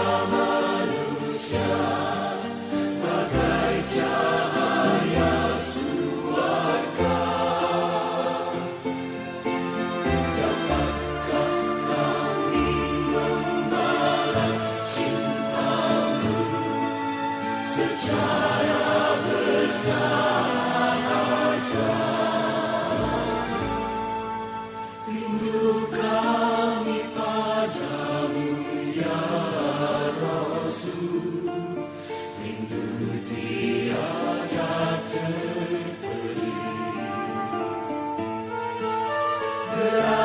Father. Good